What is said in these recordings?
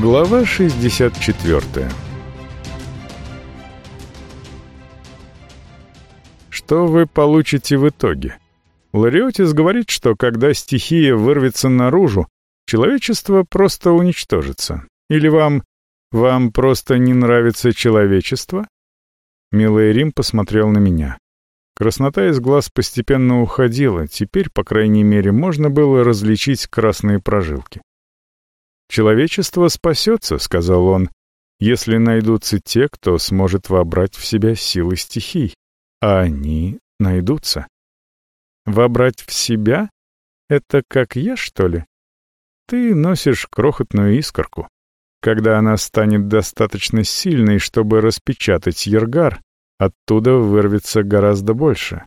Глава 64 Что вы получите в итоге? Лариотис говорит, что когда стихия вырвется наружу, человечество просто уничтожится. Или вам... вам просто не нравится человечество? Милый Рим посмотрел на меня. Краснота из глаз постепенно уходила, теперь, по крайней мере, можно было различить красные прожилки. «Человечество спасется», — сказал он, — «если найдутся те, кто сможет вобрать в себя силы стихий, а они найдутся». «Вобрать в себя? Это как я, что ли? Ты носишь крохотную искорку. Когда она станет достаточно сильной, чтобы распечатать Ергар, оттуда вырвется гораздо больше.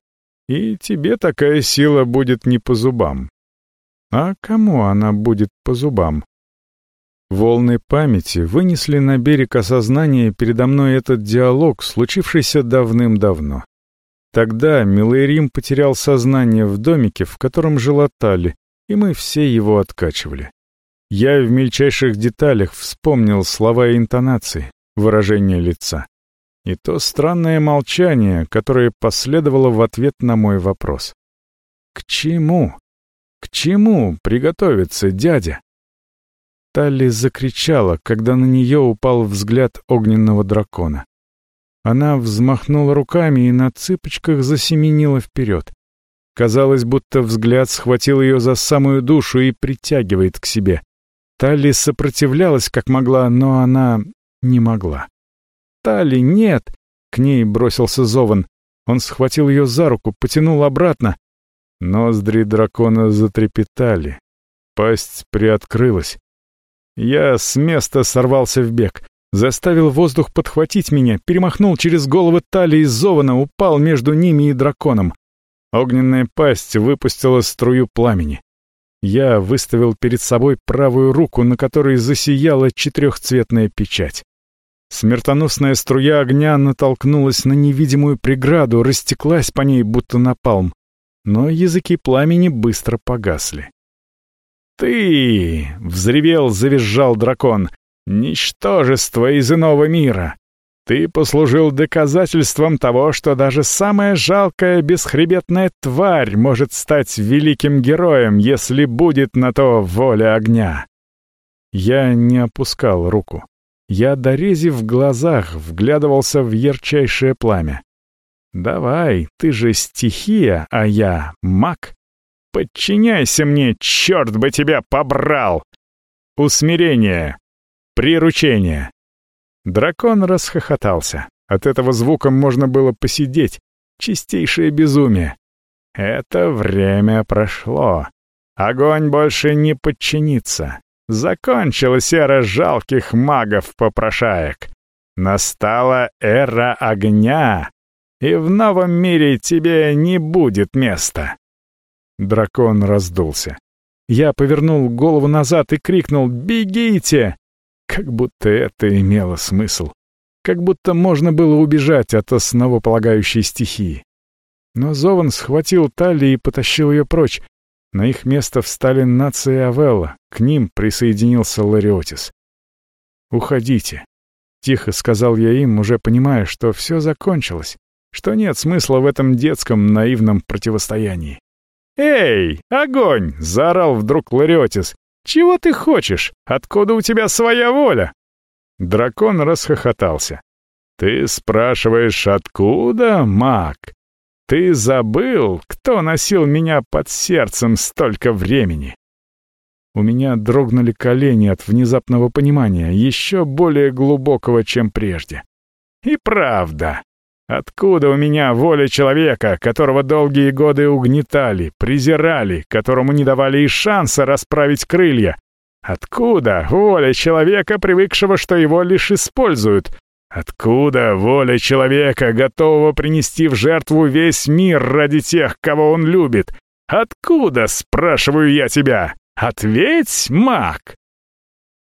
И тебе такая сила будет не по зубам. А кому она будет по зубам? Волны памяти вынесли на берег осознания передо мной этот диалог, случившийся давным-давно. Тогда Милайрим потерял сознание в домике, в котором жила Талли, и мы все его откачивали. Я в мельчайших деталях вспомнил слова и интонации, выражение лица. И то странное молчание, которое последовало в ответ на мой вопрос. «К чему? К чему приготовиться, дядя?» Талли закричала, когда на нее упал взгляд огненного дракона. Она взмахнула руками и на цыпочках засеменила вперед. Казалось, будто взгляд схватил ее за самую душу и притягивает к себе. Талли сопротивлялась как могла, но она не могла. «Талли, нет!» — к ней бросился Зован. Он схватил ее за руку, потянул обратно. Ноздри дракона затрепетали. Пасть приоткрылась. Я с места сорвался в бег. Заставил воздух подхватить меня, перемахнул через головы талии Зована, упал между ними и драконом. Огненная пасть выпустила струю пламени. Я выставил перед собой правую руку, на которой засияла четырехцветная печать. Смертоносная струя огня натолкнулась на невидимую преграду, растеклась по ней, будто напалм. Но языки пламени быстро погасли. «Ты!» — взревел, завизжал дракон. «Ничтожество из иного мира! Ты послужил доказательством того, что даже самая жалкая бесхребетная тварь может стать великим героем, если будет на то воля огня!» Я не опускал руку. Я, дорезив в глазах, вглядывался в ярчайшее пламя. «Давай, ты же стихия, а я маг. Подчиняйся мне, черт бы тебя побрал! Усмирение! Приручение!» Дракон расхохотался. От этого звука можно было посидеть. Чистейшее безумие. Это время прошло. Огонь больше не подчинится. Закончилась эра жалких магов-попрошаек. Настала эра огня, и в новом мире тебе не будет места. Дракон раздулся. Я повернул голову назад и крикнул «Бегите!» Как будто это имело смысл. Как будто можно было убежать от основополагающей стихии. Но Зован схватил Талли и потащил ее прочь. На их место встали нации Авелла, к ним присоединился Лариотис. «Уходите», — тихо сказал я им, уже понимая, что все закончилось, что нет смысла в этом детском наивном противостоянии. «Эй, огонь!» — заорал вдруг Лариотис. «Чего ты хочешь? Откуда у тебя своя воля?» Дракон расхохотался. «Ты спрашиваешь, откуда, маг? Ты забыл, кто носил меня под сердцем столько времени?» У меня дрогнули колени от внезапного понимания, еще более глубокого, чем прежде. «И правда, Откуда у меня воля человека, которого долгие годы угнетали, презирали, которому не давали и шанса расправить крылья? Откуда воля человека, привыкшего, что его лишь используют? Откуда воля человека, готового принести в жертву весь мир ради тех, кого он любит? Откуда, спрашиваю я тебя? Ответь, маг!»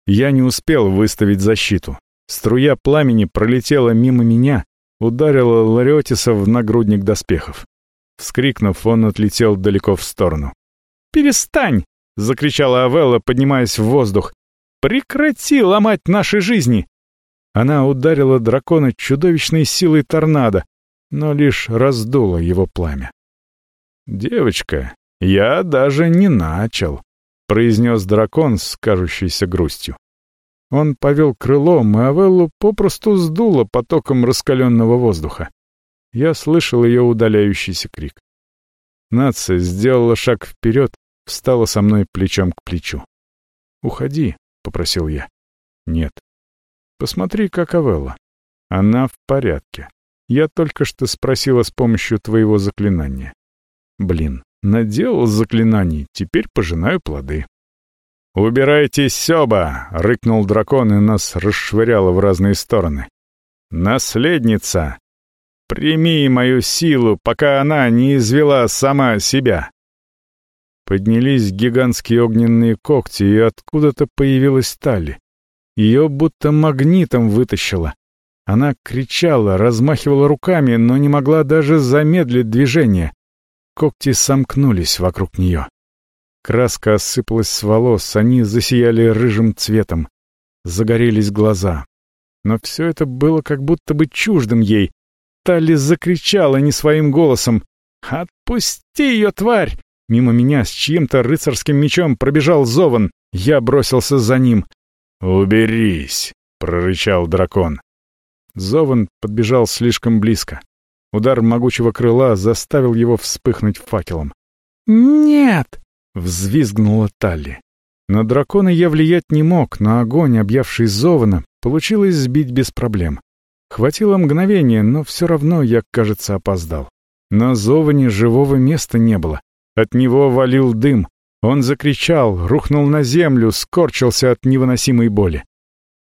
Я не успел выставить защиту. Струя пламени пролетела мимо меня, ударила Лариотиса в нагрудник доспехов. Вскрикнув, он отлетел далеко в сторону. «Перестань!» — закричала Авелла, поднимаясь в воздух. Прекрати ломать наши жизни!» Она ударила дракона чудовищной силой торнадо, но лишь раздула его пламя. «Девочка, я даже не начал», — произнес дракон с кажущейся грустью. Он повел крылом, и Авеллу попросту сдуло потоком раскаленного воздуха. Я слышал ее удаляющийся крик. Нация сделала шаг вперед, встала со мной плечом к плечу. «Уходи», — попросил я. «Нет». «Посмотри, как Авелла. Она в порядке. Я только что спросила с помощью твоего заклинания. Блин, наделал заклинаний, теперь пожинаю плоды». «Убирайтесь оба!» — рыкнул дракон, и нас расшвыряло в разные стороны. «Наследница! Прими мою силу, пока она не извела сама себя!» Поднялись гигантские огненные когти, и откуда-то появилась Тали. Ее будто магнитом вытащило. Она кричала, размахивала руками, но не могла даже замедлить движение. Когти сомкнулись вокруг нее. Краска осыпалась с волос, они засияли рыжим цветом. Загорелись глаза. Но все это было как будто бы чуждым ей. Талли закричала не своим голосом. «Отпусти ее, тварь!» Мимо меня с чьим-то рыцарским мечом пробежал Зован. Я бросился за ним. «Уберись!» — прорычал дракон. Зован подбежал слишком близко. Удар могучего крыла заставил его вспыхнуть факелом. «Нет!» Взвизгнула Талли. На дракона я влиять не мог, но огонь, объявший Зована, получилось сбить без проблем. Хватило мгновения, но все равно я, кажется, опоздал. На Зоване живого места не было. От него валил дым. Он закричал, рухнул на землю, скорчился от невыносимой боли.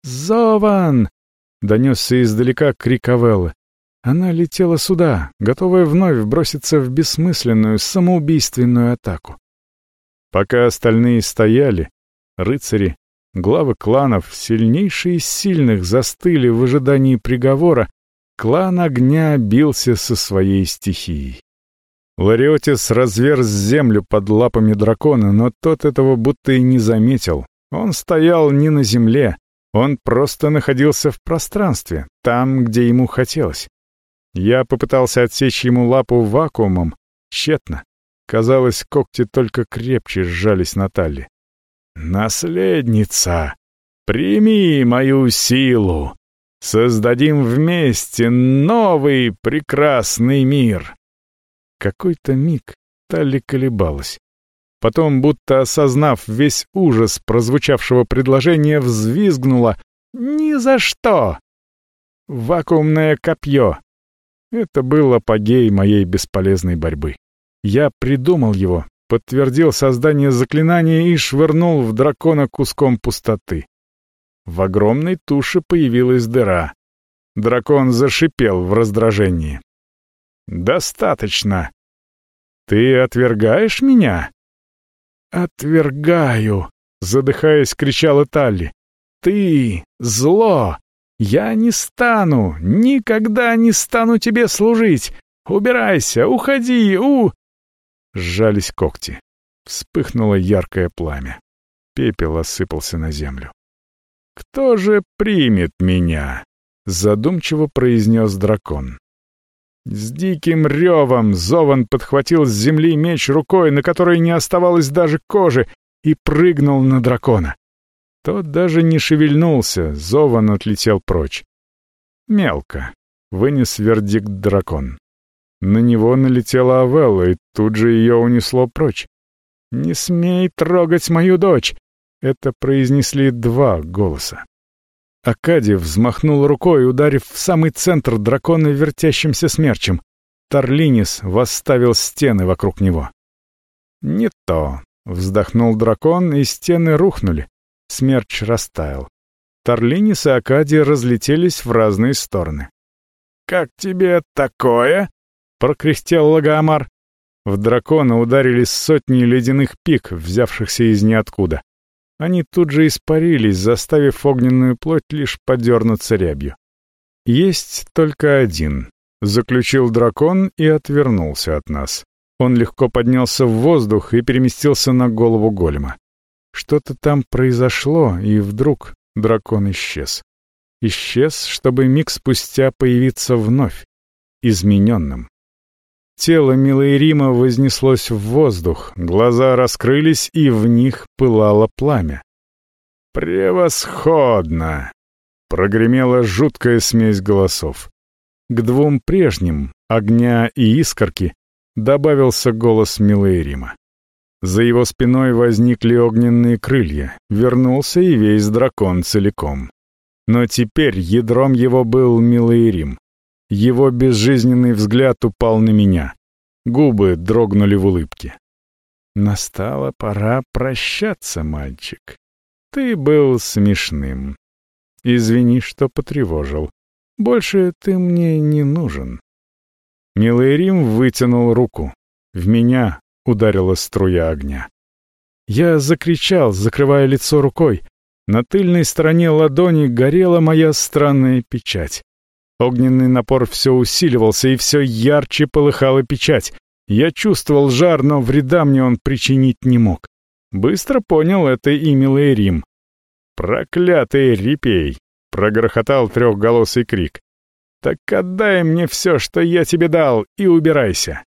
«Зован!» — донесся издалека крик Авеллы. Она летела сюда, готовая вновь броситься в бессмысленную, самоубийственную атаку. Пока остальные стояли, рыцари, главы кланов, сильнейшие из сильных, застыли в ожидании приговора, клан огня бился со своей стихией. Лариотис разверз землю под лапами дракона, но тот этого будто и не заметил. Он стоял не на земле, он просто находился в пространстве, там, где ему хотелось. Я попытался отсечь ему лапу вакуумом, тщетно. Казалось, когти только крепче сжались на талии. «Наследница, прими мою силу! Создадим вместе новый прекрасный мир!» Какой-то миг Талли колебалась. Потом, будто осознав весь ужас прозвучавшего предложения, взвизгнула «Ни за что!» Вакуумное копье. Это был апогей моей бесполезной борьбы. Я придумал его, подтвердил создание заклинания и швырнул в дракона куском пустоты. В огромной туше появилась дыра. Дракон зашипел в раздражении. «Достаточно. Ты отвергаешь меня?» «Отвергаю», — задыхаясь, кричала Талли. «Ты — зло! Я не стану, никогда не стану тебе служить! Убирайся, уходи, у...» Сжались когти. Вспыхнуло яркое пламя. Пепел осыпался на землю. «Кто же примет меня?» — задумчиво произнес дракон. С диким ревом Зован подхватил с земли меч рукой, на которой не оставалось даже кожи, и прыгнул на дракона. Тот даже не шевельнулся, Зован отлетел прочь. «Мелко», — вынес вердикт дракон. На него налетела Авелла, и тут же ее унесло прочь. «Не смей трогать мою дочь!» Это произнесли два голоса. Акади взмахнул рукой, ударив в самый центр дракона вертящимся смерчем. Тарлинис восставил стены вокруг него. «Не то!» — вздохнул дракон, и стены рухнули. Смерч растаял. Тарлинис и Акади разлетелись в разные стороны. «Как тебе такое?» Прокряхтел Лагоамар. В дракона ударили сотни ледяных пик, взявшихся из ниоткуда. Они тут же испарились, заставив огненную плоть лишь подернуться рябью. «Есть только один», — заключил дракон и отвернулся от нас. Он легко поднялся в воздух и переместился на голову голема. Что-то там произошло, и вдруг дракон исчез. Исчез, чтобы миг спустя появиться вновь, измененным. Тело милой Рима вознеслось в воздух, глаза раскрылись, и в них пылало пламя. «Превосходно!» — прогремела жуткая смесь голосов. К двум прежним, огня и искорки, добавился голос милой Рима. За его спиной возникли огненные крылья, вернулся и весь дракон целиком. Но теперь ядром его был милый Рим. Его безжизненный взгляд упал на меня. Губы дрогнули в улыбке. Настала пора прощаться, мальчик. Ты был смешным. Извини, что потревожил. Больше ты мне не нужен. Милый Рим вытянул руку. В меня ударила струя огня. Я закричал, закрывая лицо рукой. На тыльной стороне ладони горела моя странная печать. Огненный напор все усиливался, и все ярче полыхала печать. Я чувствовал жар, но вреда мне он причинить не мог. Быстро понял это и милый Рим. «Проклятый репей!» — прогрохотал трехголосый крик. «Так отдай мне все, что я тебе дал, и убирайся!»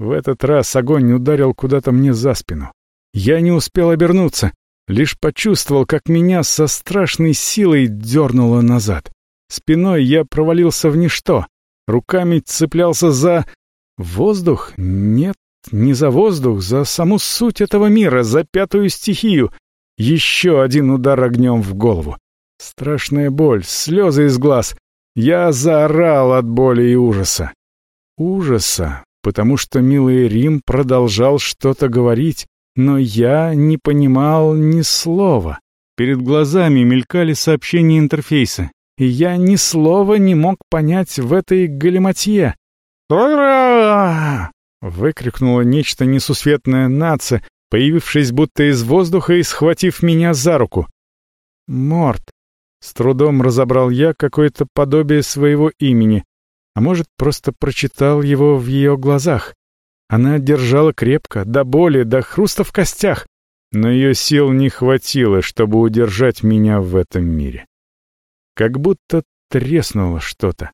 В этот раз огонь ударил куда-то мне за спину. Я не успел обернуться, лишь почувствовал, как меня со страшной силой дернуло назад. Спиной я провалился в ничто, руками цеплялся за... Воздух? Нет, не за воздух, за саму суть этого мира, за пятую стихию. Еще один удар огнем в голову. Страшная боль, слезы из глаз. Я заорал от боли и ужаса. Ужаса, потому что милый Рим продолжал что-то говорить, но я не понимал ни слова. Перед глазами мелькали сообщения интерфейса, и я ни слова не мог понять в этой галиматье. «Ура!» — выкрикнула нечто несусветное нация, появившись будто из воздуха и схватив меня за руку. «Морт!» — с трудом разобрал я какое-то подобие своего имени, а может, просто прочитал его в ее глазах. Она держала крепко, до боли, до хруста в костях, но ее сил не хватило, чтобы удержать меня в этом мире. Как будто треснуло что-то.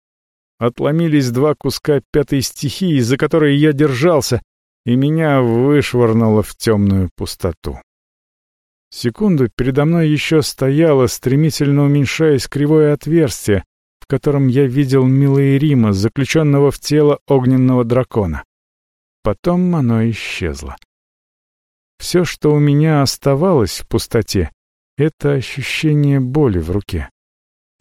Отломились два куска пятой стихии, за которые я держался, и меня вышвырнуло в темную пустоту. Секунду передо мной еще стояло, стремительно уменьшаясь кривое отверстие, в котором я видел милые Рима, заключенного в тело огненного дракона. Потом оно исчезло. Все, что у меня оставалось в пустоте, это ощущение боли в руке.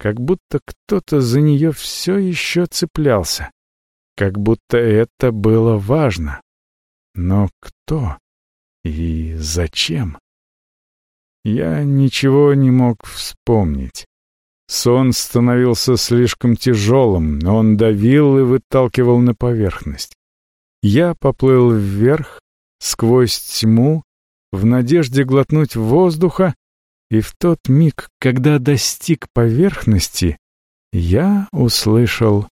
Как будто кто-то за нее все еще цеплялся. Как будто это было важно. Но кто и зачем? Я ничего не мог вспомнить. Сон становился слишком тяжелым, он давил и выталкивал на поверхность. Я поплыл вверх, сквозь тьму, в надежде глотнуть воздуха, и в тот миг, когда достиг поверхности, я услышал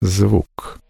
звук.